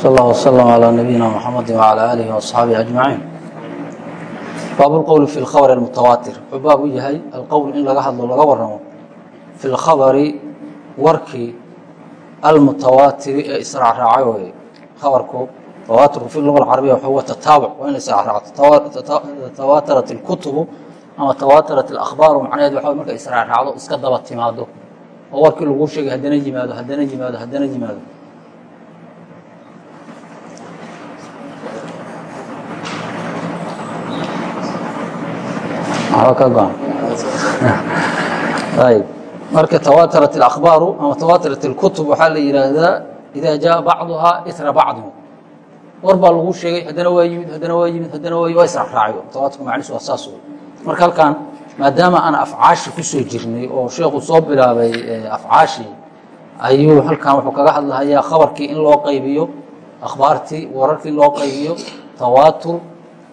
sal allah wslm calaa nabiyina mxamedi wcalaa aalihi waasxaabihi ajmaciin baab lqowli fi lkhabr almutawaatir wuxuu baab u yahay alqowl in laga hadlo laga waramo fi lkhabari warkii almutawaatiri ee israacraacay wey khabarku tawaaturku fi luga alcarabiya waxa huwa tataabuc waa in israacraaco tawaatarat اlkutubu ama tawaatarat اlakhbaaru macnaheed waxa marka israacraacdo iska daba timaado oo warkii lagu sheegay haddana yimaado haddana yimaado haddana yimaado ka go-an. Marka tawaatarat اlakhbaaru ama tawaatarat اlkutub waxaa la yihaahdaa ida jaa bacduhaa ira bacdi war baa lagu sheegay haddana waa yimid haddana waa yimid haddana waa waa israacraaciyo tawaaturka macnihiis waa saas marka halkan maadaama aan afcaashi ku soo jirnay oo sheekhu soo bilaabay afcaashii ayuu halkan wuxuu kaga hadlahayaa khabarkii in loo qaybiyo akhbaartii wararkii loo qaybiyo tawaatur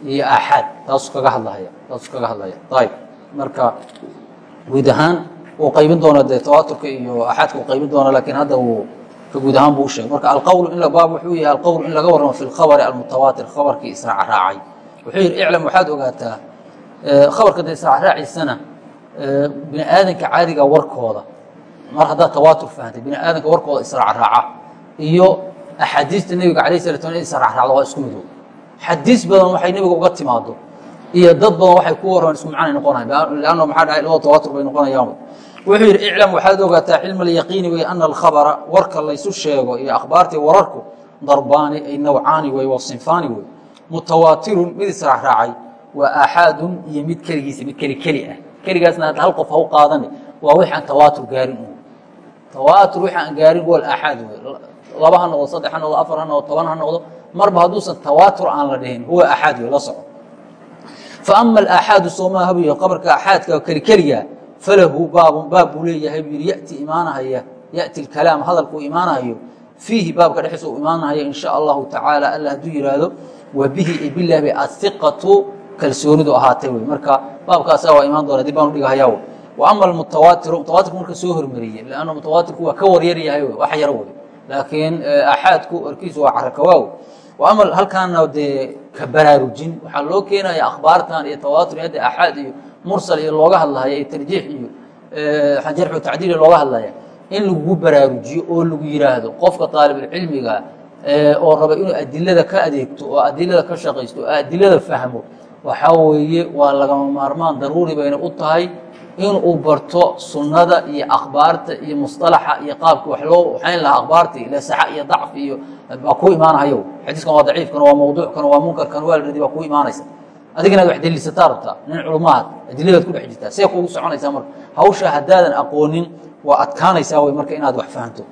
iyo aaxaad taasuu kaga hadlahaya taasuu kaga hadlaya. Ayb marka guud ahaan wuu qaybin doona dee tawaaturka iyo aaxaadka uu qaybin doona laakiin hadda wuu ka guud ahaan buu u sheegay. Marka alqowl in baab wuxuu yahay alqowl in laga warramo fi lkhabari almutawaatir khabarkii israac raacay. Wuxuu yidhi iclam waxaad ogaataa khabarka de israac raaciisana bini aadanka caadiga warkooda. Mar haddaad tawaatur fahantay bini aadanka warkooda israac raaca. Iyo axaadiista nebiga alayh sala slam in israac raacdo waa isku midow xadiis badan waxay nebiga uga timaado iyo dad badan waxay ku warramaan isku macnay noqonayan lanno maxaa dhahay labada tawaatur bay noqonayaan wuxuu yidhi iclam waxaad ogaataa cilma alyaqiini wey ana alkhabara warka laysu sheego iyo akhbaartii wararku darbaani ay nawcaani wey wa wey mutawaatirun mid israac raacay waa aaxaadun iyo mid keligiisa mid keli keli ah. Keligaasna hadda hal qof ha u qaadani waa wix tawaatur gaarin tawaatur wix gaarin wal aaxaad wey laba ha noqdo saddex ha noqdo afar ha noqdo toban ha noqdo marba hadduusan tawaatur aan la dhihin huwa aaxaad wey la soco faama alaaxaadu soomaa habiyo qabarka aaxaadka keli keliga falahu baabun baab buu leeyahay buu yidhi yati imaanahaya yati lkalaam hadalkuu imaanahayo fiihi baabka dhexdiisa uu imaanahaya in allahu tacaala alla hadduu yidhaahdo wa bihi bilah bay ahiqatu kalsoonidu ahaatay wey. Marka baabkaasa waa imaan doona dib baan udhigahayaa wey. Wa ama almutawaatiru mutawaatirku marka soo hormariyey lanna mutawaatirku waa ka waryar yahay wey wax yaro wey. Laakiin aaxaadku warkiisu waa carakawaaw ama halkaana dee ka baraarujin. Waxaa loo keenaya akhbaartan iyo tawaatur hadda aaxaad iyo mursal iyo looga hadlahaya iyo tarjiix iyo jarxu tacdiil iyo looga hadlaya in lagu baraarujiyo oo lagu yiraahdo qofka aalibulcilmiga oo raba inuu adilada ka adeegto oo adilada ka shaqaysto oo adilada fahmo waxaa weeye waa lagama maarmaan. Daruuri bayna u tahay inuu barto sunnada iyo akhbaarta iyo musطalaxa iyo qaabka wax loo waxayn lahaa akhbaarta ile saxa iyo dacf iyo baa ku imaanahayo xadiiskan waa daciifkan waa mawduuckan waa munkarkan waa laradi baa ku imaanaysa. Adiga inaad wax deliilsataa rabtaa nin culumahad adiladaad ku dhex jirtaa. See kugu soconaysaa marka. Hawsha haddaadan aqoonin waa adkaanaysaa wey marka inaad wax fahanto.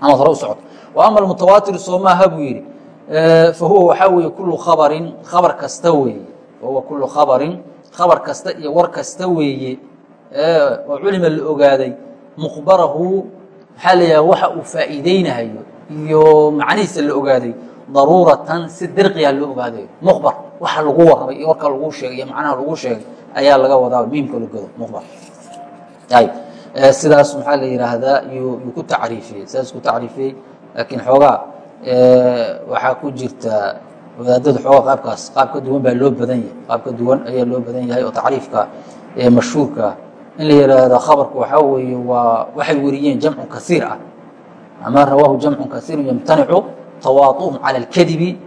Amaad hore u socoto wa ama almutawaatir soomaaha buu yidhi fa huwa waxaa weeye kullu khabarin khabar kasta weeye. Fahuwa kullu khabarin khabar kasta iyo war kasta weeye. Oo culima la ogaaday mukhbarahu maxaa la yidhaha waxa uu faa'iideynahayo iyo macnihiisa la ogaaday daruuratan si dirqiya loo ogaaday. Mukhbar waxa lagu warramay iyo warka lagu sheegay iyo macnaha lagu sheegay ayaa laga wadaa miimka lagado mukhbar ayb sidaas maxaa la yidhaahdaa yuu ku tacriifiyey sidaas ku tacriifiyey. Laakiin xoogaa waxaa ku jirta wadaadada xoogaa qaabkaas qaab ka duwan baa loo badan yahay. Qaab ka duwan ayaa loo badan yahay oo tacriifka mashhuurka. In la yidhaahdo khabarku waxaa weeye waa waxay weriyeen jamcu kasiir ah ama rawaahu jamcu kaiiru yamtanicu tawaaطuhum cala اlkadibi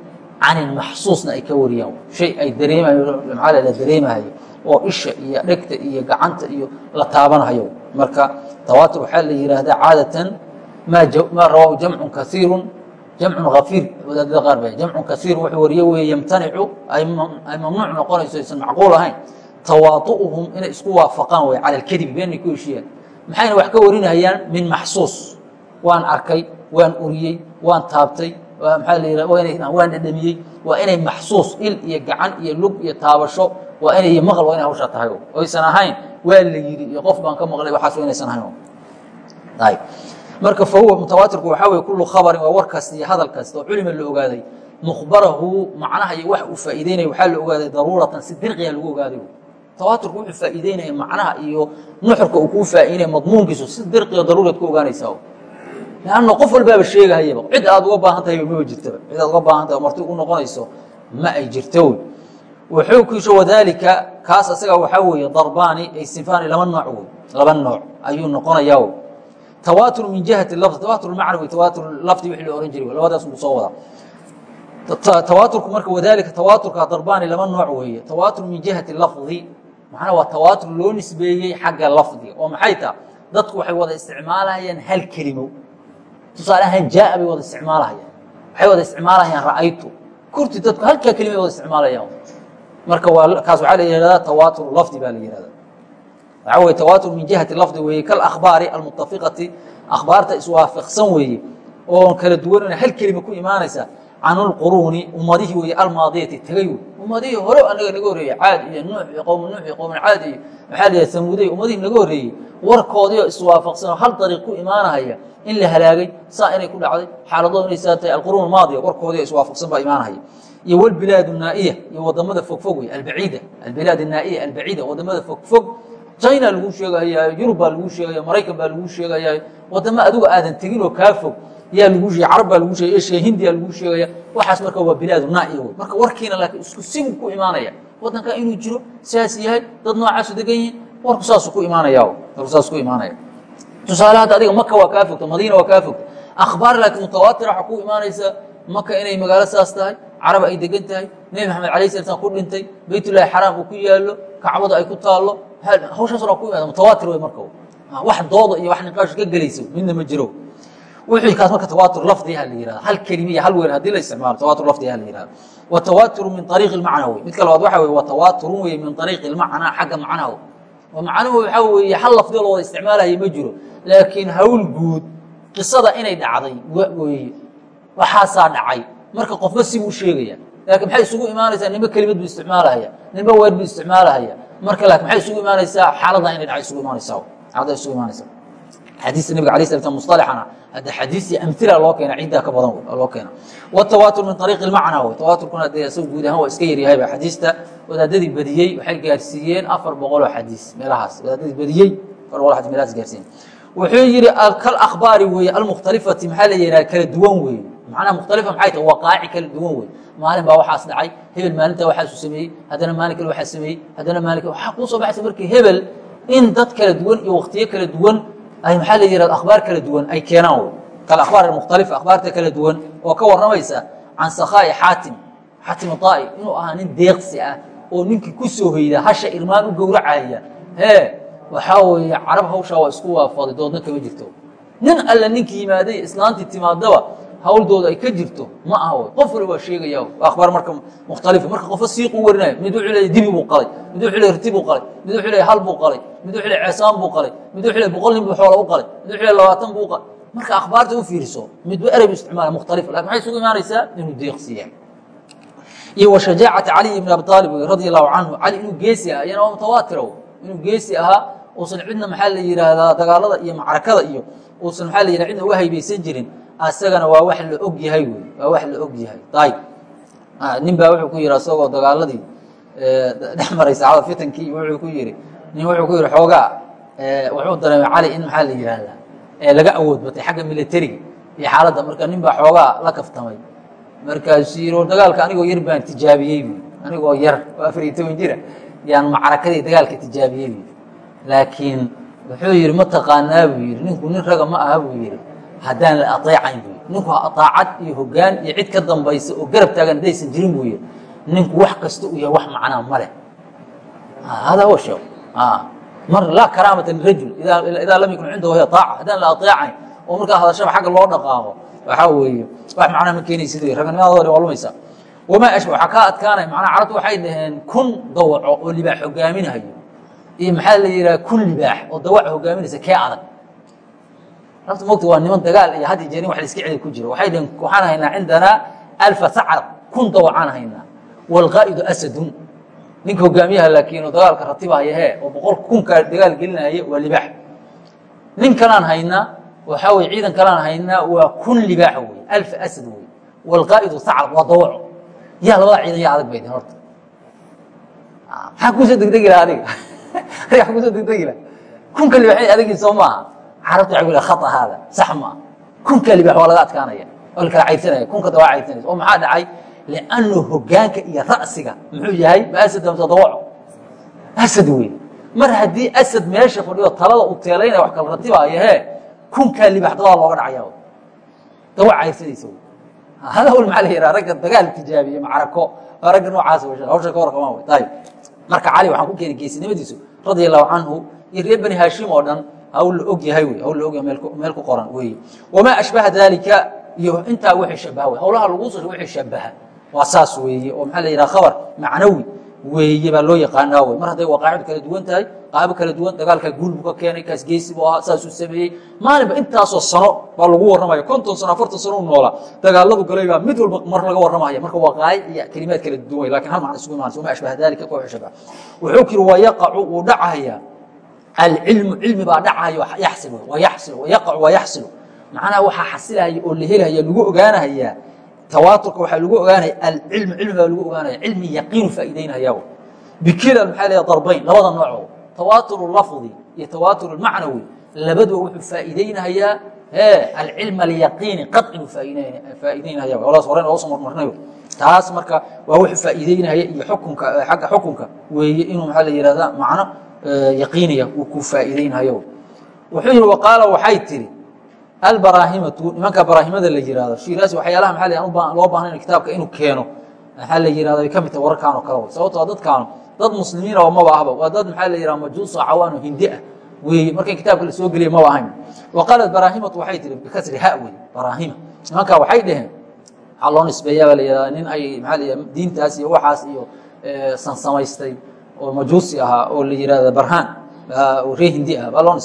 can ilmaxsuusna ay ka wariyaan. Shay ay dareemaymacaa la dareemahayo oo isha iyo dhegta iyo gacanta iyo la taabanhayo marka tawaatur waxaa la yidhaahdaa caadatan maa rawaahu jamcun kaiirun jamcun afiir wadaadada qaar ba jamcun kaiir wuxuu wariye weeye yamtanicu ay mamnuuc noqonayso aysan macquul ahayn. Tawaauuhum inay isku waafaqaan wey cala alkadibi beenay ku heshiyaan maxayna wax ka warinayaan? Min maxsuus waan arkay waan uriyey waan taabtay waan dhadhamiyey waa inay maxsuus il iyo gacan iyo lug iyo taabasho waa inay maql waa inay hawshaa tahay oysan ahayn waa la yidhi iyo qof baan ka maqlay waxaas inaysan ahayn ayb marka fahuwa mutawaatirku waxaa weye kullu khabarin waa war kasta iyo hadal kasta oo culima la ogaaday. Mukhbarahu macnaha iyo wax uu faa'iideynaya waxaa la ogaaday daruuratan si dirqiya lagu ogaaday tawaaturku wuxuu faa'iideynaya macnaha iyo nuxurka uu kuu faa'iinaya madmuunkiisu si dirqiya daruuriyad ku ogaanaysaa lanna qof walbaaba sheegahayaba cid aad uga baahan tahayba maba jirtaba cid aad uga baahan tahay marti u noqonayso ma ay jirto wey wuxuu ku yisho wadaalika kaas asaga waxaa weeye darbaani ay sinfaani laba nooc wey laba nooc ayuu noqonayaa wey tawaatur min jihati lafd tawaatur macnawi tawaatur lafdi wixii la ohan jiray labadaas buu soo wadaa tawaaturku marka wadaalika tawaaturka darbaani laba nooc weeye tawaatur min jihati lafdi macnaa waa tawaatur loo nisbeeyey xagga lafdiga oo maxay taha dadku waxay wada isticmaalahayaan hal kelimo tusaale ahaan jaaa bay wada isticmaalahayaan. Waxay wada isticmaalahayaan ra'aytu. Kurti dadku halkaa kelima wada isticmaalayaan. Marka kaas waxaa la yihahdaa tawaatur lafdi baa la yihahdaa waxaa weye tawaatur min jihati lafdi weeye kalakhbaari almutafiqati akhbaarta iswaafaqsan weeye oo kala duwan hal kelima ku imaanaysa can اlquruuni ummadihii wey almaadiyati tegay wey ummadihii hore anaga naga horreeyey caad iyo nuux iyo qowm nuux iyo qowm caad iyo maxaa la samuuday ummadihii naga horreeyey. Warkoodiio iswaafaqsanoo hal dariiq ku imaanahaya in la halaagay saa inay ku dhacday xaaladooda inay saa tahay alquruun maadiya warkoodiio iswaafaqsan baa imaanahaya. Iyo wlbilaad naa'iya iyo waddamada fogfog wey albaciida albilaad anaa'iya albaciida waddamada fogfog. China lagu sheegahaya yurub baa lagu sheegaya maraykan baa lagu sheegaya wadamo adigo aadan tegin oo kaa fog yaa lagu sheegay carab baa lagu sheegay eshiya hindiya lagu sheegaya. Waxaas marka waa bilaadu naa'iya wey marka warkiina laakiin isku sigu ku imaanaya. Waddanka inuu jiro sidaas yahay dad noocaasu degan yihiin warku saasuu ku imaanaya warku saas ku imaanaya. Tusaale hadda adiga maka waa kaa fogta madiina waa kaa fogta. Akhbaar laakiin mutawaatir waxaa ku imaanaysa maka inay magaalo saas tahay carab ay degan tahay nebi maxamed alayh sala slam ku dhintay beytullahi xaraam uu ku yaallo kacbada ay ku taallo. Hawshaas waa ku imaada mutawaatir wey marka wax dooda iyo wax niqaash ka gelaysa midna ma jiro wixii kaas marka tawaatur lafdiha la yihahda hal kelima iyo hal weyn haddii la isticmaalo tawaatur lafdiha la yihahda wa tawaaturu min ariiqi lmacna wey midka labaad waxa weye wa tawaaturun weye min ariiqi lmacnaa xagga macnaha oo macnuhu waxaa weeye hal lafdiyo loo wada isticmaalaya ma jiro laakiin hawl guud qisada inay dhacday weye waxaasaa dhacay. Marka qofba si buu sheegaya laakiin maxay isugu imaanaysaa nimba kelimad buu isticmaalahaya nimba weer buu isticmaalahaya marka laakin maxay isugu imaanaysaa xaalada inay dhacay isugu imaanaysaa xaalada isugu imaanaysaa xadiista nabiga alay sla slam musطalaxana hadda xadiistii amila loo keena ciiddaa ka badan loo keena wtawaatur min ariiqi اlmacna w tawaaturkuna dee isaga guud ahaan waa iska yaryahayba xadiista wadaadadii badiyey waxay gaarsiiyeen afar boqoloo xadiis meelahaas wadaadadii badiyey afar boqol xadis meelahaas gaarsiiyeen. Wuxuu yihi kal akhbaari weeye almukhtalifati maxaa la yihahda kala duwan weeye? Macnaha mukhtalifa maxay tahay waqaaci kala duwan wey maalin baa waxaas dhacay hebel maalintaa waxaasu sameeyey haddana maalin kale waxaa sameeyey haddana maalin kale waxaa kuu soo baxaysa markii hebel in dad kala duwan iyo waktiyo kala duwan ay maxaa la yihahda akhbaar kala duwan ay keenaan wey kalakhbaar almukhtalifa akhbaarta kala duwan oo ka warramaysa can sakhaa'i xaatim xaatim aa'i inuu ahaa nin deeqsi ah oo ninkii ku soo hoyda hasha irmaan u gowracaya. Hee waxaa weeye carab hawshaa waa isku waafaday doodna kama jirto. Nin alle ninkii yimaaday islaantii timaadaba hawldooda ay ka jirto ma wey qof wali waa sheegaya akhbaar marka mukhtalifa marka qofo siiqu warinayo mid wuxuu leeya dibi buu qalay mid wuxuu leeya riti buu qalay mid wuxuu leeya hal buu qalay mid wuxuu leeya ceesaan buu qalay mid wuxuu leeya boqol nin buu xoola u qalay mid wuxuu leeya labaatan buu qalay. Marka akhbaarta u fiiriso midba erey bu isticmaala mukhtalifa laakiin maxay isugu imaanaysaa? Inuu deeqsiya iyo wa shajaacati caliy ibn abi aalib wey radi allahu canhu cali inuu geesi aha iyana waa mutawaatira inuu geesi ahaa uusan cidna maxaa la yidhaahdaa dagaalada iyo macrakada iyo uusan maxaa la yidhahda cidna uga haybaysan jirin asagana waa wax la og yahay wey waa wax la og yahay. Ayb nin baa wuxuu ku yihi isagoo dagaaladii dhex maray saxaabada fitankii wuxuu ku yihi nin wuxuu ku yihi xoogaa wuxuu dareemay cali in maxaa la yidhaahdaa laga awood batay xagga militariga iyo xaaladda. Marka nin baa xoogaa la kaftamay. Markaasuu yii war dagaalka anigoo yar baan tijaabiyey bu anigoo yar oo afar iyo toban jira yaan macrakadii dagaalka tijaabiyey bu laakiin wuxuu yihi ma taqaanaa buu yihi ninku nin raga ma aha buu yihi haddaan la aeecayn bu ninku aطaacad iyo hogaan iyo cid ka dambaysa oo garab taagan haddaysan jirin buu yihi ninku wax kasta uu yahay wax macnaa ma leh. Hada huwa sheek mar laa karaamata lirajul idaa lam yakun cindahu hiya aaca haddaan la aeecayn oo markaa hadashaba xagga loo dhaqaaqo waxaa weeye wax macnaa ma keenaysid raganimadooda waa lumaysa wamaa ashba waxaa kaa adkaanaya macnaa carabtu waxay dhaheen kun dawaco oo libaax hogaaminayo. Iyo maxaa la yidhaha kun libaax oo dawac hogaaminaysa kee adag rabta mogta waa niman dagaal iyo had iyo jeer in wax la iska celi ku jiro. Waxay dhaheen waxaan haynaa cindanaa alfa sacrab kun dawacaan haynaa waalqaa'idu asadun. Ninka hogaamiyaha laakiin oo dagaalka ratibahaya hee oo boqol kunkaa dagaal gelinaya waa libaax. Nin kalaan haynaa waxaa weye ciidan kalaan haynaa waa kun libaax wey alfa asad wey waalqaa'idu sacrab waa dawaco. Yaa labada ciidan yaa adag bay dhaheen horta. Maxaa kuusoo degdegi laha adiga? Adiga waa ku soo degdegi laha kunka libaaxyada adagii soo maaha carabta waxay ku leha khata haada. Sax maaha kunka libax waa laga adkaanaya. Oo lakala cayrsanaya kunka dawaa cayrsanaysa oo maxaa dhacay? Liannu hogaanka iyo ra'siga. Muxuu yahay? Ma asad amse dawaco asad wey mar haddii asad meesha fadhiyo talada u teelaynaya wax kala ratibaayo hee. Kunkaa libax dawaa looga dhacaya. Dawac cayrsanaysa hada wal maxaa la yidhaha? Ragga dagaal tijaabiye macrako. Waa ragga noocaas w hawsha ka warqamaan wey ayib marka cali waxaan ku keenay geesinimadiisu radia allahu canhu iyo reer bani haashim oo dhan hawl la og yahay wey hawl la og yahay meel ku qoran weeye wamaa ashbaha dalika iyo intaa wixii shabaha wey. Hawlaha lagu wixii shabaha waa saas weeye oo maxaa la yidhaha khabar macnawi weeye baa loo yaqaanaa wey. Mar hadday waaqaacid kala duwan tahay qaabo kala duwan dagaalkaa guul buu ka keenay kaas geesi buu ahaa saasuu sameeyey. Maalinba intaasoo sano baa lagu warramaya konton sano afartan sano u noolaa dagaaladu galay baa mid walba mar laga warramaya. Marka waaqaacic iyo kelimaad kala duwan laakiin hal macna isugu imanaysa wama ashbaha dalika kuwa shabaha wuxuu kiri waa yaqacu wuu dhacaya alcilmu cilmi baa dhacayo yaxsil waa yaxsil yaqacu waa yaxsilu macnaha waxaa xasilaya oo la helaya lagu ogaanahayaa tawaaturka waxaa lagu ogaanaya alcilmu cilmi baa lagu ogaanaya cilmi yaqiinu faa'iideynaya bikila maxaa leeya darbayn labada nooco tawaatur lafdi iyo tawaatur macnawi labaduba wuxuu faa'iideynahayaa alcilm alyaqiini qaطcinu faa'iideynahaya olaas horen oo soo marmarnay taas marka waa wuxuu faa'iideynaya iyo xukunka xagga xukunka weeye inuu maxaa la yihahda macno yaqiiniya uu ku faa'iideynhayo wuxuu yihi waqaala waxay tiri albaraahimatu nimanka baraahimada la yihahdo shiiraasi waxyaalaha maxaa loo baahnayn kitaabka inuu keeno maxaa la yihahda ay ka mid tahay wararkaan oo kale way. Sababtoo dadkaanu dad muslimiina oo maba ahba waa dad maxaa la yihahda majuuso cawaano hindi ah weeye markan kitaabka la soo geliya maba ahayn wa qaalat baraahimatu waxay tihi bikasri ha wey baraahima. Nimanka waxay dhaheen waxaa loo nisbeeyaa baa la yihahda nin ay maxaa la yihahda diintaas iyo waxaas iyo sansamaystay oo majuusi ahaa oo la yihahda barhaan ree hindi ah baa loo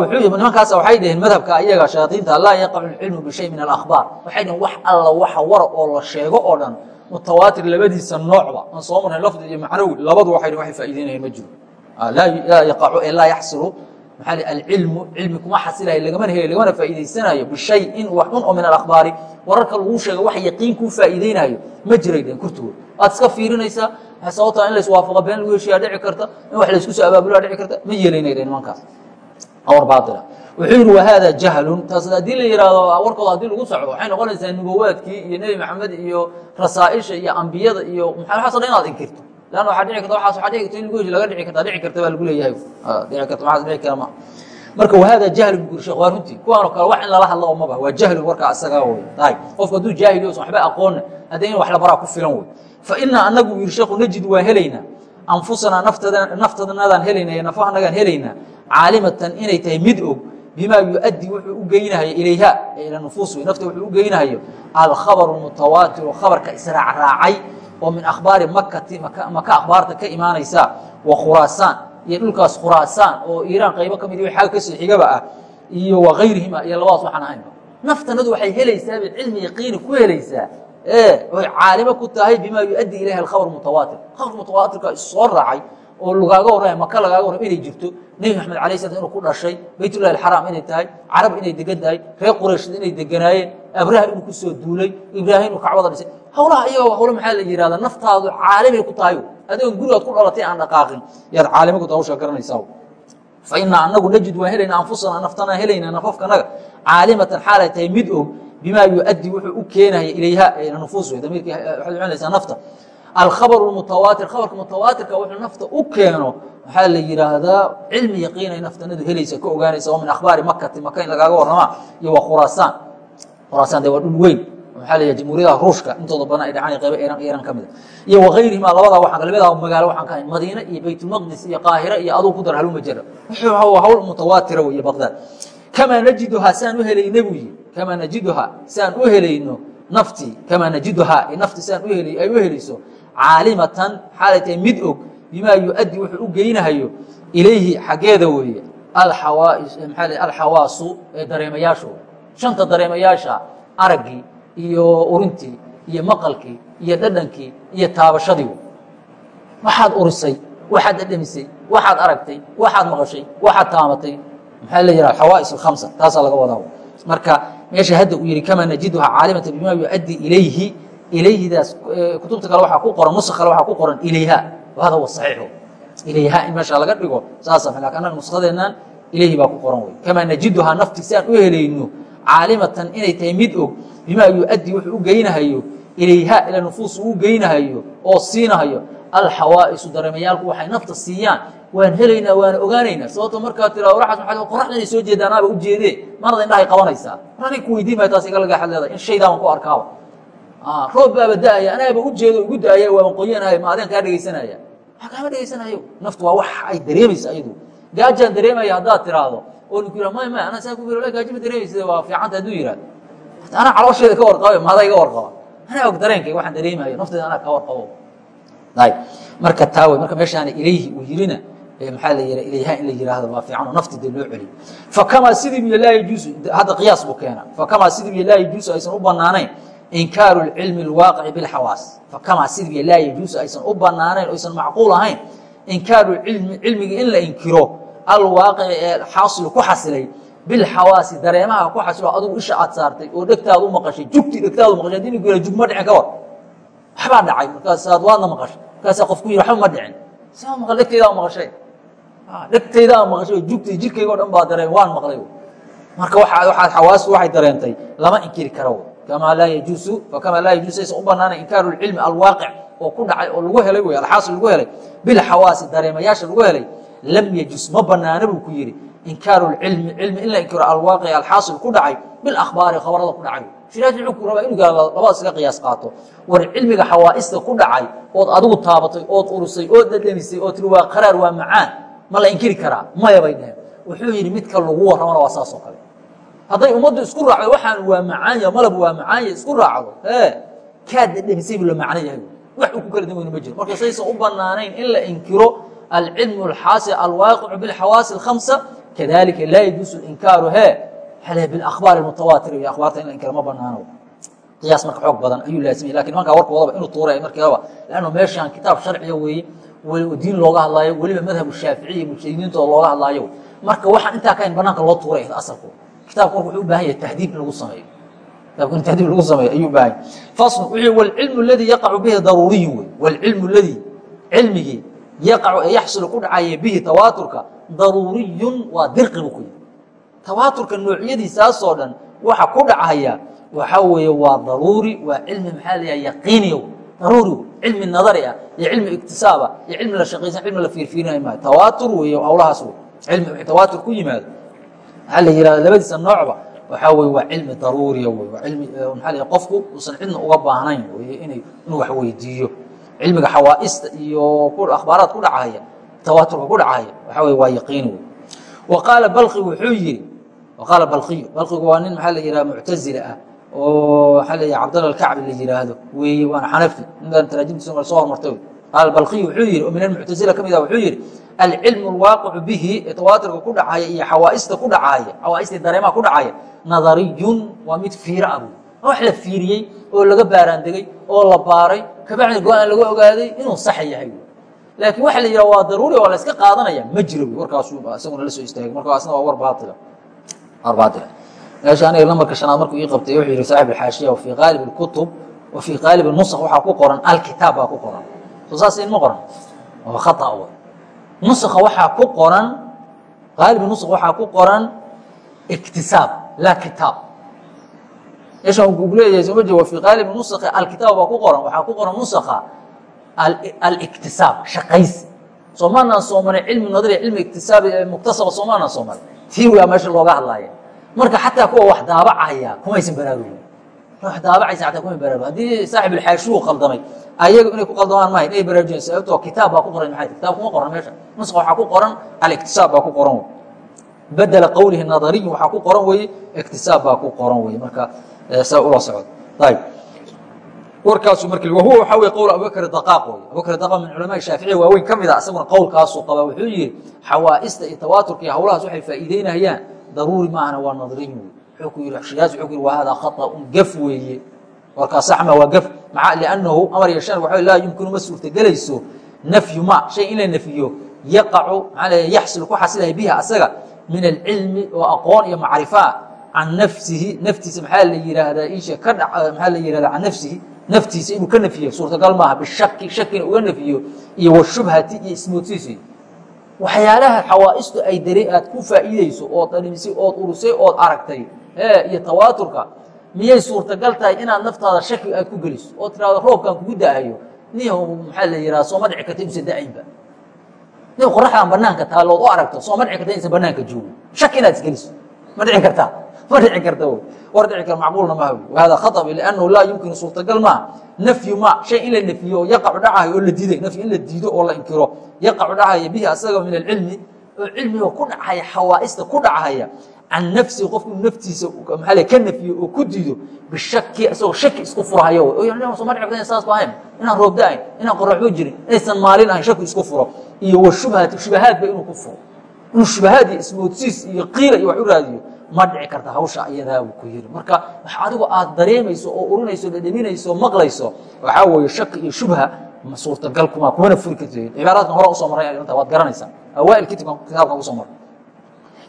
wuxuu yii nimankaasa waxay dhaheen madhabka iyaga shayaadiinta laa yaqacu lcilmu bishay min alakhbaar. Waxay dhaheen wax alla waxa wara oo la sheego oo dhan mutawaatir labadiisa noocba aan soo marnay lafdi iyo macnawi labadu waxay waxay faa'iideynayeen ma jiro. Laa yaqacu ee laa yaxsilu maxaa li alcilmu cilmi kuma xasilayo lagamana helayo lagamana faa'iidaysanayo bishay in wax un oo min alakhbaari. Wararka lagu sheego wax yaqiin kuu faa'iideynayo ma jiray dheen kurtooda waad iska fiirinaysaa waxay sababtaa in laiswaafaqo been lagu heshiyaa dhici karta in wax laysku soo abaabulaa dhici karta ma yeelaynay dheen nimankaas. Awr baaila wuxuu yihi wahada jahlun. Taas haddii la yihahdo warkooda haddii lagu socdo waxay noqonaysaa nubawaadkii iyo nebi maxamed iyo rasaaisha iyo ambiyada iyo waxaaso dhan inaad inkirto lanna waxaa dhici karta waxaas waxaa dhici karta in lagu laga dhici karta dhici karta baa lagu leeyahay dhici karta waxaas dhici kara ma marka wahada jahlu bu guri sheekh waa runtii kuwaanoo kale wax in lala hadlo maba waa jahlu warka asagaa wey tahay qofku hadduu jaahil yosan waxba aqoonna haddii in wax la baraa ku filan wey fa inaa anagu yiri sheekhu najid waa helaynaa anfusanaa naftadnadaan helaynaa iyo nafahanagaan helaynaa caalimatan inay tahay mid og bimaa yuؤaddi wuxuu u geynahayo ilayha ila nufuus wey nafta wuxuu u geynahayo alkhabaru mutawaatiru khabarka israacraacay oo min akhbaari makati maka akhbaarta ka imaanaysa wa khuraasaan iyo dhulkaas khuraasaan oo iiraan qaybo ka mid xagga ka soo xigaba ah iyo wagayrihima iyo labadaas waxaan ahaynba naftanadu waxay helaysaa bay cilmi yaqiini ku helaysaa oy caalimo ku tahay bimaa yuؤaddi ilayha alkhabar mutawaatir. Khabar mutawaatirka issoo raacay oo lagaaga warraya maka lagaaga warrama inay jirto nebi maxamed alay slam inuu ku dhashay baytullahi alxaraam inay tahay carab inay degan tahay reer qurayshd inay deganaayeen abraha inuu ku soo duulay ibraahim inuu kacbada dhisay. Hawlaha iyaga waa hawlo maxaa la yihahda naftaadu caalimay ku tahay. Adigoon gurigaad ku dhalatay aan dhaqaaqin. Yaad caalimo ku tahay hawshaa garanaysaa. Fa inaa anagu najid waan helayna anfusana naftanaan helayna nafafkanaga caalimatan xaalay tahay mid og bimaa yuؤaddi wuxuu u keenaya ilayha nufuus damiirkii waxaad ucelinaysaa nafta. Alkhabaru mutawaatir khabarka mutawaatirka wuxuu nafta u keeno. Waxaa la yihaahdaa cilmi yaqiinay naftanadu helaysa ka ogaanaysa oo min akhbaari makati maka in lagaaga warramaa iyo waa khuraasaan khuraasaan de waa dhul weyn. Maxaa la jamhuuriyadaha ruushka intooda badan ay dhacaan qaybo iran iran ka mida iyo wagayrihima labada waxaan labadaa magaalo waxaan ka hayn madiine iyo baytulmaqdis iyo qaahira iyo aduu ku dar haluma jara wuxuu hawl mutawaatira weeye baqdaad kamaa najiduhaa saan u helayna buu yihi kamaa najiduhaa saan u helayno naftii kamaa najiduhaa nafti saan ay u helayso caalimatan xaalay tahay mid og bimaa yuؤaddi wuxuu u geynahayo ilayhi xaggeeda weeye alxawaasu ee dareemayaashu shanta dareemayaasha araggii iyo urintii iyo maqalkii iyo dhadhankii iyo taabashadii waxaad urisay waxaad dhadhamisay waxaad aragtay waxaad maqashay waxaad taamatay. Maxaa la yihah xawaais اkhamsa taasaa laga wadaa. Marka meesha hadda uu yihi kamaa najiduhaa caalimatan bima yuؤaddi ilayhi ilayhidaas kutubta kale waaa ku qoran nusa kale waxaa ku qoran ilayha. Hada wa saxiixu. Ilayha in meesha laga dhigo saasa laakiin annaga nuskadeennan ilayhi baa ku qoran wey kamaa najiduhaa nafti si aan u helayno caalimatan inay tahay mid og bimaa yu-addi wuxuu u geynahayo ilayha ila nufuus uu geynahayo oo siinahayo alxawaa'isu dareemayaalku waxay nafta siiyaan waan helaynaa waana ogaanaynaa sababto markaa tira waraxas maa qoraxda inay soo jeeda anaaba ujeedee manada indhahay qabanaysaa. Mar anay ku weydiin maya taas iga lagaxad leedahay in shaydaan ku arkaaba roob baaba da'aya anaaba ujeedo igu da'aya waaban qoyanahay ma adeen kaa dhegaysanaya. Maa kaama dhegaysanayo naftu waa wax ay dareemaysa ayadu. Gaajaan dareemaya haddaad tiraahdo oo ninku yihah may may anaa saa ku gaaji ma dareemaysa waa fiicanta hadduu yihahdo anaa caloosheeda ka warqaba maadaa iga warqaba anaa og dareenkayga waxaan dareemayo nafteeda anaa ka warqabo ayb marka taa wey marka meeshaana ilayhi uu yirina maxaa la yiha ilayha in la yihahdo waa fiican oo nafti loo celiyo fakamaa sidib iyo laa yajuusu hadda qiyaas buu keena fakamaa sidib iyo laa yajuusu aysan u banaanayn inkaaru cilmi اlwaaqici biاlxawaas fakamaa sidib iyo laa yajuusu aysan u banaanayn o macquul ahayn inkaaru cilmi cilmigii in la inkiro alwaaqici ee xaasilu ku xasilay bilxawaasi dareemaha ku xasilo adugu isha aad saartay oo dhegtaada u maqashay jugti dhegtaada maqashay haddii niku jug ma dhicin ka war. Waxbaa dhacay markaasaad waadna maqashay markaasaa qof ku yiri waxba ma dhicin. Saa maqal dhegtaydaa maqashay. Dhegtaydaa maqashay jugtay jirkayga o dhan baa dareen waan maqlay marka waxaad xawaastu waxay dareentay lama inkiri karo kamaa laa yajuusu fakamaa laa yajuusu aysan u banaanayn inkaaru lcilmi alwaaqic oo ku dhacay oo lagu helay wey alxaasil lagu helay. Bilxawaasi dareemayaasha lagu helay lam yajus ma banaana buu ku yidhi. Inkaaru lcilmi cilmi in la inkiro alwaaqic alxaasil ku dhacay bilakhbaari khabarada ku dhacay. Shiraaj wuxuu ku rabaa inuu labadaas iga qiyaas qaato. War cilmiga xawaa'ista ku dhacay ood adigu taabatay ood urusay ood dhadhamisay oo tiri waa qaraar waa macaan ma la inkiri karaa maya bay dhaheen. Wuxuu yidhi midka lagu warramana waa saas oo kale. Hadday ummaddu isku raacdo waxaan waa macaanya malab waa macaanya isku raacdo ee kaad dhadhamisay buu la macno yahay. Wax uu ku kala damweyna ma jiro. Marka saysan u banaanayn in la inkiro alcilmu alxaasil alwaaqicu bilxawaasi alkhamsa kadalika laa yajuusu inkaaru he hele biakhbaar mutawaatir iyo akhbaarta in la inkiro ma banaano qiyaas marka xoog badan ayuu laasimay laakiin nimankaa warkoodaba inuu tuuray markiiba lanno meeshaan kitaab sharciga weeye diin looga hadlaayo weliba madhabu shaaficiya mujtahidiintooda looga hadlaayo marka waxaan intaa kahayn banaanka loo tuuray asalku kitabka marka wuxuu u baahan yahay tahdiib in lagu sameeyo kitabka in tahdiib lagu sameeyo ayuu u baahan yahay fasl wuxuu walcilmu alladii yaqacu bihi daruuriyu wey walcilmu alladii cilmigii yaqacu ee yaxsulu ku dhacaya bihi tawaaturka daruuriyun waa dirqi buu ku yihi tawaaturka noocyadiisaasoo dhan waxa ku dhacaya waxaa weeye waa daruuri waa cilmi maxaa la yaha yaqiiniyo daruuri cilmi nadari ah iyo cilmi iktisaaba iyo cilmi la shaqaysan cilmi la fiirfiirinay maayo tawaatur weeye hawlahaas wey cilmi wixii tawaatur ku yimaado. Maxaa la yihahda labadiisa noocba? Waxaa weye waa cilmi daruuriya wey waa cilmi maxaa la qofku uusan cidna uga baahnayn weye inay inuu wax weydiiyo cilmiga xawaa'ista iyo akhbaaraad ku dhacaya tawaaturka ku dhacaya waxaa weye waa yaqiini wey wa qaala balqi wuxuu yihi wa qaala balqiyu balqigu waa nin maxaa la yihahda muctazila ah oo waxaa la yidhaha cabdalla alkacbi la yidhaahdo weeye waana xanafi intaan taraajimtiisa soo hormartay qaala balqiyu wuxuu yihi oo min almuctazila ka mid ah wuxuu yihi alcilmu alwaaqicu bihi ee tawaaturka ku dhacaya iyo xawaa'ista ku dhacaya xawaa'istii dareemaha ku dhacaya nadariyun waa mid fiiro ah wax la fiiriyey oo laga baaraandegey oo la baaray kabacdi go'aan laga ogaaday inuu saxa yahay. Laakiin waxa la yidhaha waa daruuri oo la iska qaadanaya. Ma jiro warkaasu isaguna la soo istaagay. Marka asna waa war baatila. War baatila. Meesha aniga lambarka shanaad markuu ii qabtay wuxuu yihi saaxib alxaashiya wa fii qaalib اlkutub wa fii qaalib nusq waxaa ku qoran alkitaab baa ku qoran. Soo saas inma qoran. Waa khata w nuska waxaa ku qoran qaalib nusq waxaa ku qoran iktisaab laa kitaab meeshan uu leeyahay soo ma jee wa fii qaalib nusqi alkitaab baa ku qoran waxaa ku qoran nusqa aliktisaab shaqaysi soomaanaan soo maray cilmi nadari cilmi iktisaabi muktasaba soomaanaan soo maray. Tii waa meesha looga hadlaaya. Marka xataa kuwa wax daabacaya kumaysan baraarugin. Wax daabacaysa ataa kuma baraarugi haddii saaxib alxaashiyu qaldamay ayaga inay ku qaldamaan maha inay baraarujiyeen sababtoo kitaab baa ku qoran maxay? Kitaab kuma qoran meesha. Nusqa waxaa ku qoran aliktisaab baa ku qoran. Wey badela qowlihi nadariyi waxaa ku qoran weye iktisaab baa ku qoran weye marka saa ula socdo ayib warkaasu mark wahuwa waxaa wey qowl abubakr daqaaq wey abubakr daqaaq min culamaai shaaficiya waaweyn ka mid a isaguna qowlkaasuu qabaa wuxuu yihi xawaa'ista iyo tawaaturka iyo hawlahaas waxay faa'iideynayaan daruuri maahana waa nadriyin wey wuxuu ku yihi shiyaas wuxuu ku yihi waa hada khaطأun gaf weeye. Warkaas saxma waa gaf. Maca liannahu amar yeeshaan waxa laa yumkinu ma suurtagelayso nafyu ma shay in la nafyiyo yaqacu maxaa la yaxsul ku xasilaya biha asaga min alcilmi oo aqoon iyo macrifaa can nafsihi naftiisa maxaa la yidhaahdaa isha ka dha maxaa la yihahdaa can nafsihi naftiisa inuu ka nafiyo suurtagal maaha bishaki shakina uga nafiyo iyo washubhati iyo ismoodsiisi waxyaalaha xawaa'istu ay dare aad ku faa'iideyso ood dhalimisay ood urusay ood aragtay iyo tawaaturka miyay suurtagal tahay inaad naftaada shaki aad ku geliso oo tiraado roobkan kugu da'ayo niyahu maxaa la yidhaha sooma dhici karta inuusan da'aynba nin qoraxdan banaanka taalood u aragto sooma dhici karta inaysan banaanka joogin shaki inaad isgeliso ma dhici kartaa ma dhici karta war dhici kar macquulna maha wahada khaطb liannahu laa yumkinu suurtagal maaha nafyu ma. Shay in la nefyiyo oo yaqacu dhacayo oo la diiday. Nafyi in la diido oo la inkiro. Yaqacu dhacaya bihi asaga min alcilmi. Oo cilmiga ku dhacaya xawaa'ista ku dhacaya. Can nafsihi qofku naftiisa maaa ka nafyiyo oo ku diido bishaki isagoo shaki isku furahayo. Soma dhici karta saas ahayn inaan roob da'ayn inaan qoraxbo jirin? Inaysan maalin ahayn shaki isku furo. Iyo washubhati shubahaadba inuu ku furo. Inuu shubahaad iyo ismoodsiis iyo qiila iyo wax u raadiyo ma dhici karta hawsha iyadaa buu ku yiri. Marka wax adigu aad dareemayso oo urinayso dhadhaminayso maqlayso waxaa weeye shaki iyo shubha suurtagal kuma kumana furi karti cibaaraadkan hore u soo maray inta waad garanaysaa awaail kitibkan kitaabkan u soo maray.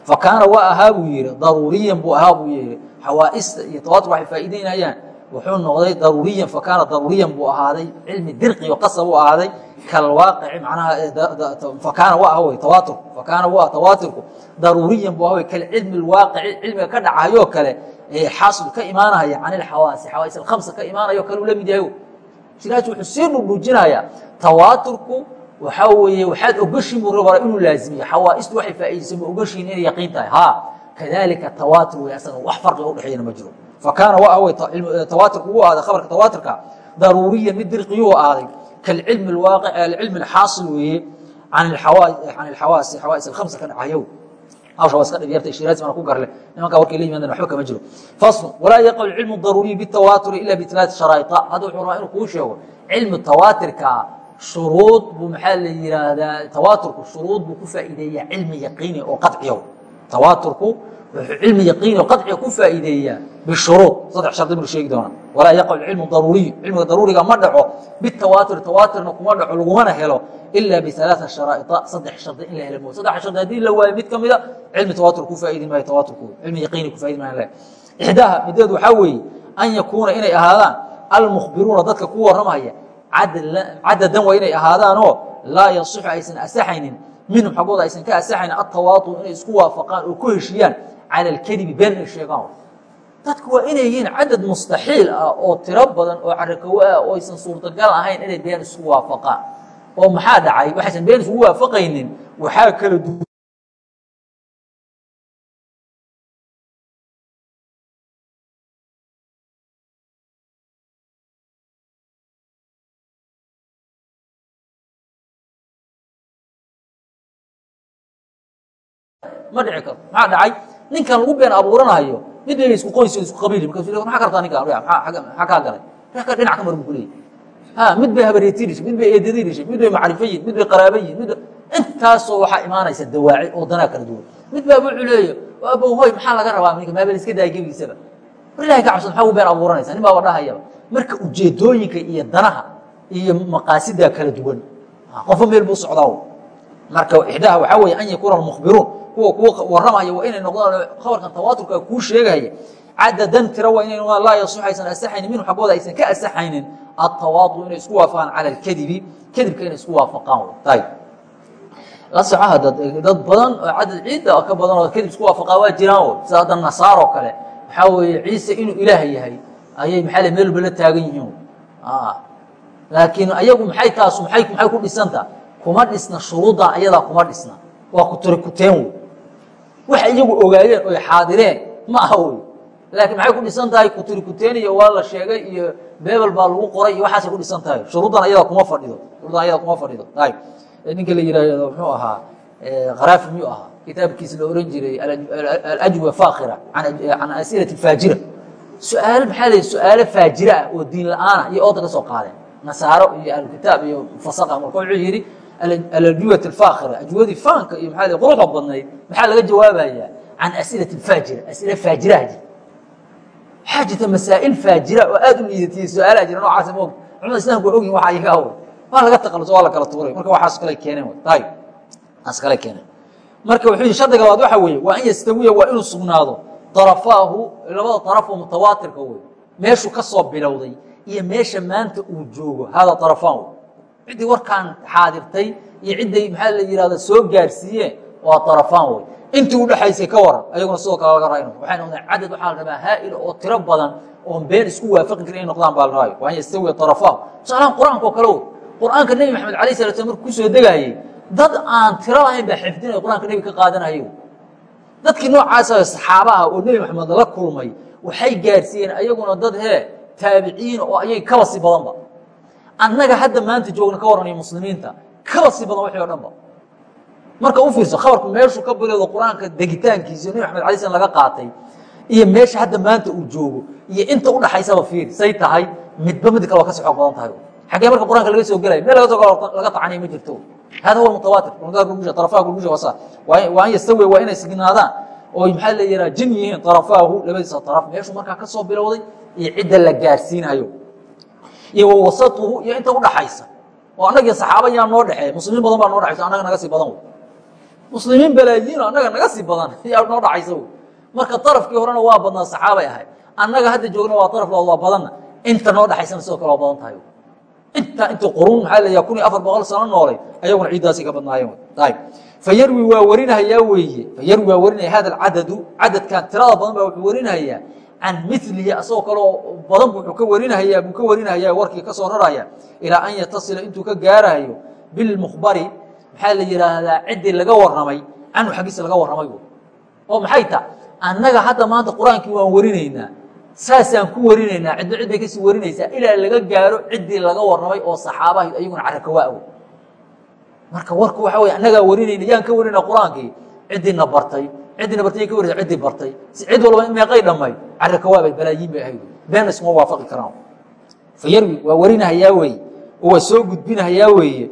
Fa kaana waa ahaa buu yihi daruuriyan buu ahaa buu yihi xawaa'ista iyo tawaatur waxay faa'iideynayaan wuxuu noqday daruuriyan fa kaana daruuriyan buu ahaaday cilmi dirqi oo qasab u ahaaday kalwaaqici macnaha fakaana waa ah wey tawaatur fakaana waa tawaaturku daruuriyan buu ah wey kalcilmi lwaaqici cilmiga ka dhacayoo kale xaasil ka imaanaya can ilxawaasi xawaais alkhamsa ka imaanayo kale uu la mid yahay. Siraaj wuxuu sii dhudhuujinayaa tawaaturku waxaa weeye waxaad ogoshiin buu rabaa inuu laazimiyo xawaa'istu waxay faa'iidaysa ma ogoshiin inay yaqiin tahay. Haa kadalika tawaatur wey asaga wax farqiga udhexeeyana ma jiro fakaana waa ah wey tawaaturku uu ahaaday khabarka tawaaturka daruuriyan mid dirqiyuu ahaaday kalcilmi alwaaqic alcilmi alxaasil weeye can alxawaasi xawaais alkhamsa ka dhacayow hawsha waa iska dhib yartay shiraasi bana ku garle nimankaa warkay la yimaadeen waxba kama jiro faslu walaa yaqacu cilmu daruuriyi bitawaaturi ila bitalaati sharaa'ita hadda wuxuu rabaa inuu kuu sheego cilmu tawaatirka shuruud buu maxaa la yidhaahdaa tawaaturku shuruud buu ku faa'iideeyaa cilmi yaqiini oo qadciyow tawaaturku cilmi yaqiini oo qadciga ku faa'iideeyaa bishuruud saddex shardi buu sheegi doonaa walaa yaqacu cilmu daruuriy cilmiga daruuriga ma dhaco bitawaatur tawaaturna kuma dhaco lagumana helo ilaa bialaaa sharaa'ia saddex shardi in la helo mo saddex shardi haddii la waayo mid ka mida cilmi tawaatur ku faa'idi maayo tawaaturku cilmi yaqiini ku faa'idi maayo ixdaaha mideed waxaa weeye an yakuuna inay ahaadaan almukhbiruuna dadka ku warramaya cadadan waa inay ahaadaanoo laa yasixu aysan asaxaynin minhum xaggooda aysan ka asaxaynin atawaatu inay isku waafaqaan oo ku heshiyaan cala alkadibi been inay sheegaan dadku waa inay yihiin cadad mustaxiil ah oo tiro badan oo carakawo ah oo aysan suurtagal ahayn inay been isku waafaqaan. Oo maxaa dhacay? Waxaysan been isugu waafaqaynin waxaa kala du ma dhici karto. Maxaa dhacay ninkan lagu been abuuranayo mid isku qoys isku qabiil. Markaas maxaa kartaa ninkan maxaa kaa galay. Dhinac ka mar buu kuleeyahy ha mid bay habareeti dhishay mid bay eedadii dhishay mid bay macrifo yihiin mid bay qaraaba yihiin mid intaasoo waxaa imaanaysa dawaaci oo danaa kala duwan. Mid baaba wuxuu leeya abohoy maxaa laga rabaa? Ninka maabel iska daaya gebigiisaba. War ilahay ka cabsad maxaa u been abuuranaysa? Nin baaba dhahayaba marka ujeedooyinka iyo danaha iyo maqaasidaa kala duwan qofo meel buu socdaa marka ixdaaha waxaa weeye an yakuuna almukhbiruun kuwa kuu warramaya waa inay noqdaan khabarkan tawaaturka kuu sheegaya cadadan tira waa inay noqdaan laa yasux aysan asaxaynin minhu xaggooda aysan ka asaxaynin. Atawaadu inay isku waafaqaan cala alkadibi kadibka inay isku waafaqaan ayb la socoha dad dad badan oo cadad ciidda ka badan oo kadib isku waafaqaa waa jiraan sida hadda nasaaroo kale. Waxaa weeye ciise inuu ilaah yahay ayay maxaa meel walba la taagan yihiin. Laakiin ayagu maxay taasu maay maxay ku dhisanta kuma dhisna shuruuddan ayadaa kuma dhisna waa kuturi kuteen wey waxay iyagu ogaayeen oy xaadireen ma aha wey laakiin maxay ku dhisan tahay? Kuturi kuteen iyo waa la sheegay iyo bebel baa lagu qoray iyo waxaasay ku dhisan tahay. Shuruuddan ayadaa kuma fadhido. Shuruuddan ayadaa kuma fadhido. Ayb ninka la yihahdo muxuu ahaa karaafi miyuu ahaa? Kitaabkiisa la oran jiray alajwa faakira can asilati faajira su'aalo maxaa la su'aalo faajira ah oo diin la'aana iyo ooda ka soo qaadeen. Nasaaro iyo ahlukitaab iyo fasaqa marka wuxuu yidhi aljwat alfaakira ajwadii faanka iyo maxaa quruxda badnayd maxaa laga jawaabaya can asilati faajira asila faajiraha jir waxaa jirta masaa'il faajira oo aad u liidatiyey su'aalaha jira noocaas ma og culamada islamku waa ogyihiin waxa iyaga aw waa laga taqaluso waa la kala tuuray marka waxaas kale keeneen ayib aas kale keeneen marka wuxuu yihi shardiga labaad waxa weeye waa an yastawiya waa inuu sugnaado darafaahu labada darafoo mutawaatirka wey meeshuu ka soo bilowday iyo meesha maanta uu joogo hada darafaan ciddii warkaan xaadirtay iyo cidday maxaa la yihahda soo gaarsiiyeen waa arafaan wey intii udhexaysay ka waran ayaguna sidoo kale laga raayno waxay noqdeen cadad waxaa la rabaa haa'il oo tiro badan oon been isku waafaqi karin inay noqdaan baa la raayo. Waa an yastawi arafaan tusaalahaan qur'aanka oo kale wey qur'aanka nebi maxamed alay sala slam markuu ku soo degaayey dad aan tiro lahayn baa xifdinaya qur'aanka nebi ka qaadanayay. Dadkii noocaasa saxaaba ah oo nebi maxamed la kulmay waxay gaarsiiyeen ayaguna dad hee taabiciina oo ayay kaba si badanba annaga hadda maanta joogna ka warranaya muslimiinta. Kaba si badan wixii o dhan ba. Marka u fiirso khabarku meeshuu ka bilowda qur'aanka degitaankiisa nebi maxamed alay slam laga qaatay iyo meesha hadda maanta uu joogo iyo inta udhaxaysaba fiir say tahay midba mid kale waa kasi xoog badan tahay. Xaggee marka qur'aanka laga soo gelaya meel laga soo laga tacaniya ma jirto. Hada huwa mutawaatir arafaha gulgusha waa saa. Waa an yastawiya waa inay signaadaan oo maxaa la yihaha jin yihiin arafaahu labadiisa araf meeshuu markaa ka soo bilowday iyo cidda la gaarsiinayo iyo wa wasatuhu iyo inta udhaxaysa oo annagiyo saxaaba yaa noo dhexeeya muslimiin badan baa noo dhexaysa annaga naga sii badan wey. Muslimiin balaayiino annaga naga sii badan yaa noo dhaxaysa wey. Marka darafkii horena waa badnaa saxaabay ahayd. Annaga hadda joogna waa daraf lood waa badanna inta noo dhexaysana sidoo kale waa badan tahay inta inta quruun maxaa la kun iyo afar boqol sano noolay ayaguna ciiddaasi ka badnaayeen ayb fayarwi waa warinahayaa weeye fayarwi waa warinaya hada alcadadu cadadkan tirada badan baa wuxuu warinahayaa can milihi asagoo kaleo badan wuxuu ka warinahayaa buu ka warinahaya warkii ka soo raraya ilaa an yatasila intuu ka gaarahayo bilmukhbari maxaa la yidhaahdaa ciddii laga warramay canhu xaggiisa laga warramay oo maxay ta? Annaga hadda maanta qur'aankii waan warinaynaa. Saasaan ku warinaynaa cidba cid ka sii warinaysaa ilaa laga gaaro ciddii laga warramay oo saxaabaha ayaguna carakawaawo marka warku waxa wey annagaa warinayna yaan ka warinayna qur'aankii ciddiina bartay ciddiina bartay ka warisa ciddii bartay. Cid walba meeqay dhammay carakawaabay balaayiin bay ahayd. Been iskuma waafaqi karaan. Fayarwi waa warinahayaa weeye. Waa soo gudbinahayaa weeye.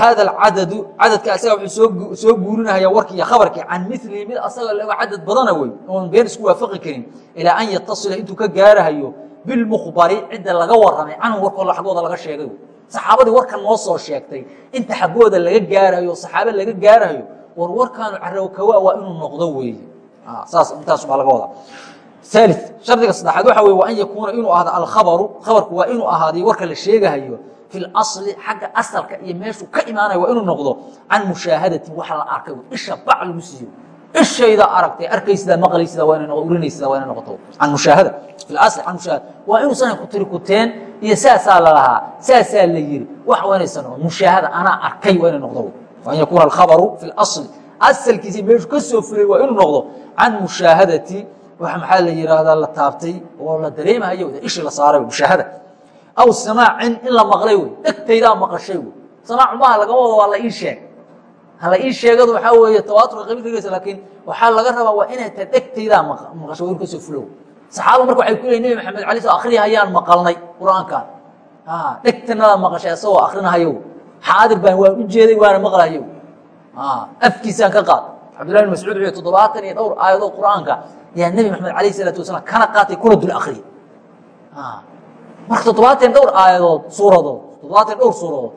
Hada acadadu cadadka wuxuu soo guurinahaya warkii iyo khabarkii can milihi mid asaga laga cadad badana wey oon been isku waafaqi karin ilaa an yatasila intuu ka gaarahayo bilmukhbari cidda laga waramay canhu warkooda xaggooda laga sheegay. Saxaabadii warkan noo soo sheegtay inta xaggooda laga gaarayo saxaabe laga gaarayo warwarkaanu carowkawa waa inuu noqdo wey ah, saas intaas baa laga wadaa. Aali shardiga saddexaad waxa wey waa an yakuuna inuu ahda alkhabaru. Khabarku waa inuu ahaaday warka la sheegahayo. Filasli xagga asalka iyo meeshuu ka imaanayo waa inuu noqdo can mushaahadatin wax la arkay. Isha bac lagu siiyo ishaydaa aragtay arkaysidaa maqlaysidaa waa inay urinaysidaa waa inay noqoto. Can mushaahada. Fil asli can mushaahada. Waa inuusan kutiri kuteen iyo saasaa la lahaa saasaa la yiri. Wax waa inaysan noqon mushaahada anaa arkay waa inay noqdo an yakuuna alkhabaru fi اlasli asalkiisii meeshu ka soo fulay waa inuu noqdo can mushaahadati wax maxaa la yihahdaa la taabtay oo la dareemahayo ishii la saaray mushaahada aw samaacin in la maqlay wey dhegtaydaa maqashay wey samaac maaha lagama wado waa la ii sheeg hala ii sheegadu waxaa weeye tawaaturka qabiil kageysa laakiin waxaa laga rabaa waa inay tahay dhegtaydaa maqashay waa in ka soo fulow saxaabadu marka waxay ku leeyihiin nebi maxamed alay sl akhriyahayaan maqalnay qur'aankan dhegtanadaa maqashay asagoo akrinahayo xaadir baan waan u jeeday waana maqlahayo afkiisaan ka qaad cabdullahi bin mascuud wuxuu toddobaatan iyo dhowr aayadoo qur'aanka yaa nebi maxamed alayh isalaatu wasalaam kana qaatay kuna dul akriya marka toddobaatan dhowr aayadood suuradood toddobaatan dhowr suuradood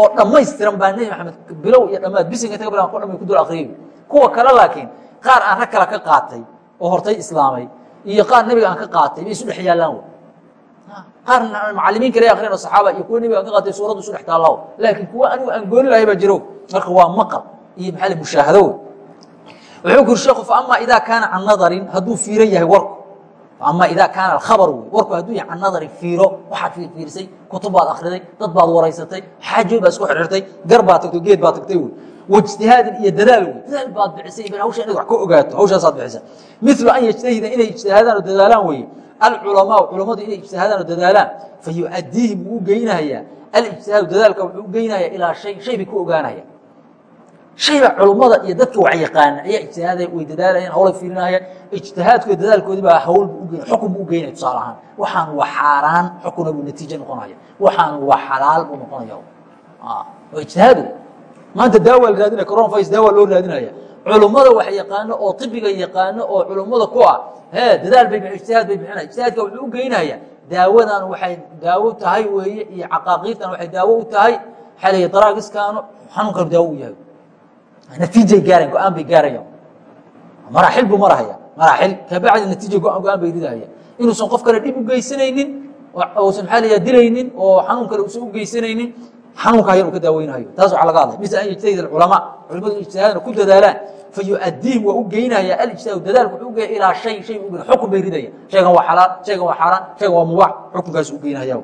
oo dhammaystiran baa nebi maxamed bilow iyo dhammaad bisinka inta ka bilan ko dhan ku dul akriyay kuwa kale laakiin qaar aan rag kale ka qaatay oo hortay islaamay iyo qaar nebiga aan ka qaatay bay isu dhex yaallaan w qaar macalimiin kale akriyan oo saxaaba iyo kuwa nebiga ka qaatay suuraddu isu dhex taallaaw laakiin kuwa anigu aan gooni lahay baa jiro. Marka waa maqal iyo maxaa mushaahado wuxuu ku yiri sheekhu faama idaa kaana can nadarin hadduu fiiran yahay warku. Ama idaa kaana alkhabar wey warku hadduu yahay can nadarin fiiro waxaad fiirfiirisay kutub baad akhriday dad baad waraysatay xaajood baad isku xirxirtay gar baad tagto geed baad tagtay wey waijtihaadin iyo dadaal wey dadaal baad bixisay ibn hawsha inaad wax ka ogaato hawshaasaad bixisa. Milu an yajtahida inay ijtihaadaan oo dadaalaan weye alculamaau culammadu inay ijtihaadaan oo dadaalaan fa yuadiihim wuu geynahayaa alijtihaadu dadaalka wuxuu u geynayaa ilaa shay shay bay ku ogaanaya shayba culummada iyo dadka wax yaqaana ayaa ijtihaaday way dadaalayeen hawlay fiirinayaan ijtihaadkooda dadaalkoodii baa hawl bu ugeyn xukun bu ugeynaya tusaale ahaan. Waxaan waa xaaraan xukuna buu natiijo noqonaya waxaan waa xalaal buu noqonaya waa ijtihaad maanta daawaa raadinaya coronavirus daawaa loo raadinaya culummada wax yaqaano oo tibiga yaqaano oo culummada ku ah hee dadaal bay ijtihaad bay bixinaya. Ijtihaadka wuxuu u geynaya daawadan waxay daawo tahay weeye iyo caqaaqiirtan waxay daawo u tahay. Xalay daraagiskaanu xanuunkanu daawo u yahay. Natiijay gaarayan go'aan bay gaarayaan maraaxil buu marahaya maraaxil kabacdi natiija go'aan go'aan bay ridahaya inuusan qof kale dhib u geysanaynin uusan maxaa layaa dilaynin oo xanuun kale uusan u geysanaynin xanuunkaa yar uu ka daaweynayo taas waxaa laga hadlay. Misl an yajtahid alculamaa culimadu ijtihaadna ku dadaalaan fa yu'addiihim waa u geynaya alijtihaadu dadaalku wuxuu ugeeya ilaa shay shay u xukun bay ridaya shaygan waa xalaal shaygan waa xaaraan shaygan waa mubaax xukunkaas u geynaya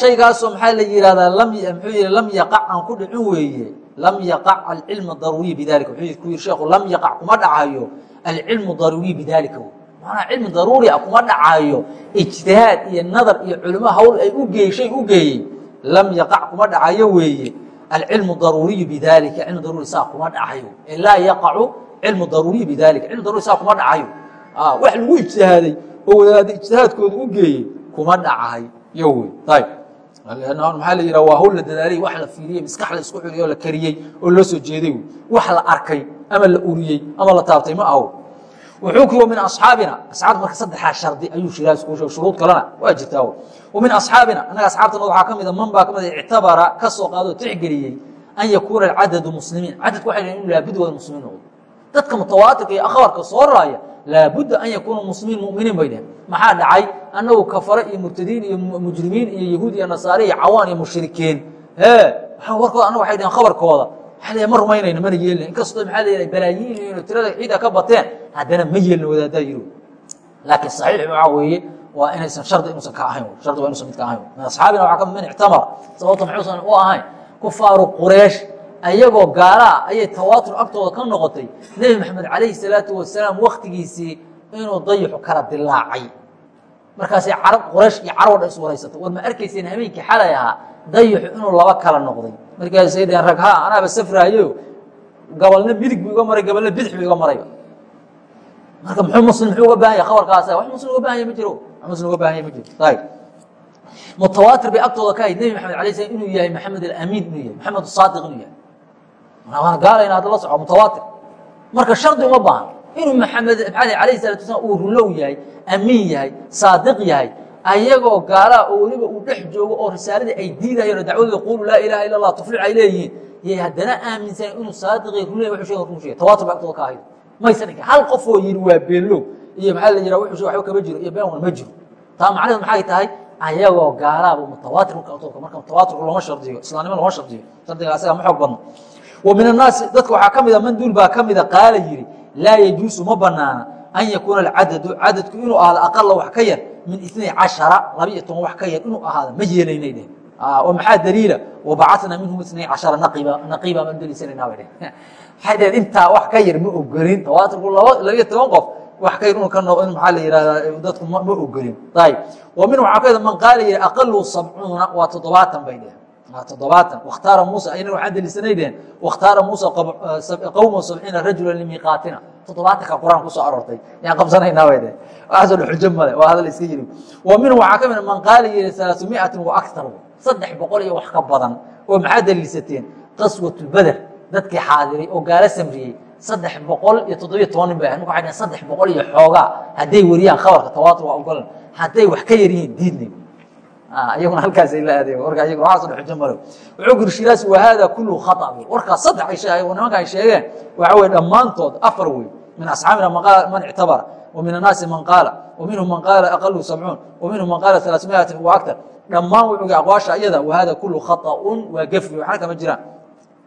shaygaasoo maxaa la yihahdaa muxuu yihi lam yaqac aan ku dhicin weeye lam yaqac alcilm daruuriy bidalika wuxuu ku yiri sheekhu lam yaqac kuma dhacayo alcilmu daruuriy bidalika manaa cilmi daruuri a kuma dhacayo ijtihaad iyo nadar iyo culimo hawl ay ugeey shay u geeyey lam yaqac kuma dhacayo weeye alcilmu daruuriyu bidalika cilmi daruuri saa kuma dhacayo laa yaqacu cilmu daruuriyi bidalika cilmi daruri saa kuma dhacayo wax lagu ijtihaaday oo wadaada ijtihaadkooda u geeyey kuma dhacayo yo wey ayb maxaa la yidhaha waa hawl la dadaalay wax la fiiriyey maskax la isku xuliyey oo la kariyey oo loo soo jeeday wax la arkay ama la uriyey ama la taabtay ma aho wuxuu ku min asxaabina. Asxaabta marka saddexaa shardi ayuu shiraas kuu sheeg shuruud kalena waa jirtaa min asxaabina. Annaga asxaabtana waxaa ka mida man baa ka mida ictabara ka soo qaado tixgeliyey an yakuuna alcadadu muslimiin. Cadadku waxay dhahen inu laabud wada muslimiin noqdo. Dadka mutawaatirka iyo akhbarka soo raaya laabudda an yakuuna muslimiin muminiin bay dhehen maxaa dhacay? Annagu kafare iyo murtadiin iyo mujrimiin iyo yahuud iyo nasaare iyo cawaan iyo mushrikiin. E warkooda annaga waxay dhaheen khabarkooda waa ma rumaynayno mana yeelina inkastoo maxaa la balaayiin inu tirada ciida ka bateen haddana ma yeelina wadaadaa yiro laakiin saxiix waxaa weeye waa inaysan shardi inuusan ka ahayn shardi waa inuusan mid ka ahayn. Min asxaabina waxaa ka min ictamar sababta maxuusan u ahayn? Kufaaru quraysh ayagoo gaalaa ayay tawaatur agtooda ka noqotay. Nebi maxamed calayhi salaatu wasalaam waktigiisii inuu dayaxu kala dilaacay markaasay carab quraysh iyo carab dha is waraysatay war ma arkayseen habeenkii xalay ahaa dayaxu inuu laba kala noqday. Markaasay dheen rag ha anaaba safraayo. Gabalna midig buu iga maray gabalna bidix buu iga marayba marka muxuu muslim muxuu uga baahan yahay khabarkaas wax muslim uga baahan yahay ma jiro. Wax muslim uga baahan yahay ma jiro. Ayib mutawaatir bay agtooda ka ahayd. Nebi maxamed alay slam inuu yahay maxamed alamiin inuu yahay maxamed saadiq inuu yahay. Waan gaalayna hadda la soco mutawaatir. Marka shardi uma baahan inuu maxamed alayh salatu wasalaam uu rulow yahay amiin yahay saadiq yahay ayagoo gaalaa oo weliba uu dhex joogo oo risaaladii ay diidayeen oo dacwadooda qulu laa ilaha illa allah tuflic ay leeyihiin yay haddana aaminsan inuu saadiqi runley wuxuu sheega run sheegay. Tawaatur ba agtooda ka ahayd maysan dhigin hal qof oo yidhi waa beenlow iyo maxaa la yidhaha wuxuu sheega waxba kama jiro iyo been wan ma jiro. Taa macnaheed maxay tahay? Ayagoo gaalaaba mutawaatir marka agtooda marka mutawaatirku looma shardiyo islaamnimo looma shardiyo. Shardiga asaga ma xoog badno wa min annaasi dadka waxaa ka mida man duul baa ka mida qaala yidhi laa yajuusu ma banaana an yakuuna alcadadu cadadku inuu ahaado aqala wax ka yar min inay cashara labiiyo toban wax ka yar inuu ahaado ma yeelaynay dheh oo maxaa daliila? Wabacatnaa minhum inay cashara naqiba baan deliisanaynaa bay dheh waxay intaa wax ka yar ma ogolin tawaatirku laba labiyo toban qof wax ka yar inuu ka noqo in maxaa la yihahdaa dadku ma ogolin ayib wa min waxaa ka man qaala yihi aqalu sabcuuna waa toddobaatan bay dheh toddobaatan wakhtaara muusa ayna waxaan deliisanaydeen wakhtaara muusa qowma sabciina rajula limiiqaatina toddobaatanka qur'aan ku soo aroortay. Yaan qabsanaynaa bay dheh waxaasoo xujo male waa hadal iska yiri wa minhu waxaa ka mid man qaala yihi salaasumiatin wa aktar saddex boqol iyo wax ka badan oo maxaa deliisateen qaswatu beder dadkii xaadiray oo gaalo samriyey. Saddex boqol iyo toddobiyo toban nin marka waxay dhaheen saddex boqol iyo xoogaa hadday weriyaan khabarka tawaatur waa ogolan hadday wax ka yar yihiin diidnay iyaguna halkaasay la aadeen. Warka iyagu waxaaso xujo malow wuxuu guri shiraas wahada kullu khata wey saddex ay sheegeen nimanka ay sheegeen waxa weye dhammaantood afar wey min asxaabina man ictabara wa annaasi man qaala wa man qaala aqalu sabcuun wa man qaala alaasmiatin wa aktar dhammaan wuxuu aqwaasha iyada wahada kullu khaطa'un waa gefri waxna kama jiraan.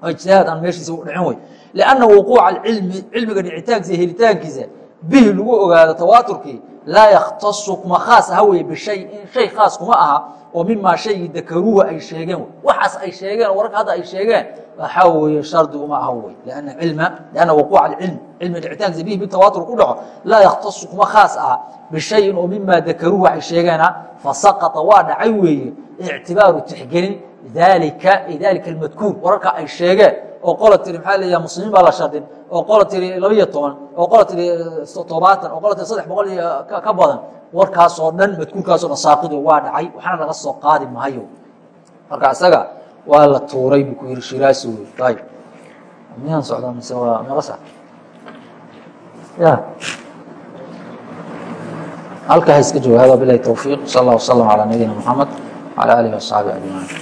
Oo ijtihaad aan meeshiisa u dhicin wey lianna wuquuca alcilmi cilmiga dhicitaankiisa helitaankiisa bihi lagu ogaado tawaaturkii laa yakhtasu kuma khaas aha wey bishay in shay khaas kuma aha oo mimaa shaygii dakaruuha ay sheegeen waxaas ay sheegeen wararka hadda ay sheegeen waxaa weeye shardi uma aha wey lianna cilma lianna wuquuca alcilm cilmiga dhicitaankiisa bihi bitawaatur ku dhaco laa yakhtasu kuma khaas aha bishayin oo mimaa dakaruuhu waxay sheegeena fasaqata waa dhacay weeye ictibaaru tixgelin dalika dalika almadkuur wararka ay sheegeen oo qola tiri maxaa leeyaha muslimiin baa la shardin oo qola tiri labaiyo toban oo qola tiri todobaatan oo qola tiri saddex boqol iyo ka badan. Warkaasoo dhan madkuurkaasoo dhan saaqido waa dhacay waxna laga soo qaadi maayo. Marka isaga waa la tuuray buu ku yihi shiraasi wey ayb miyaan socdaa mise waa meeqa sac ya halkaa ha iska jooga hada bilahi towfiiq sal allah wasalam calaa nabiyina moxamed wcala alihi wasaxaabihi ajmaciin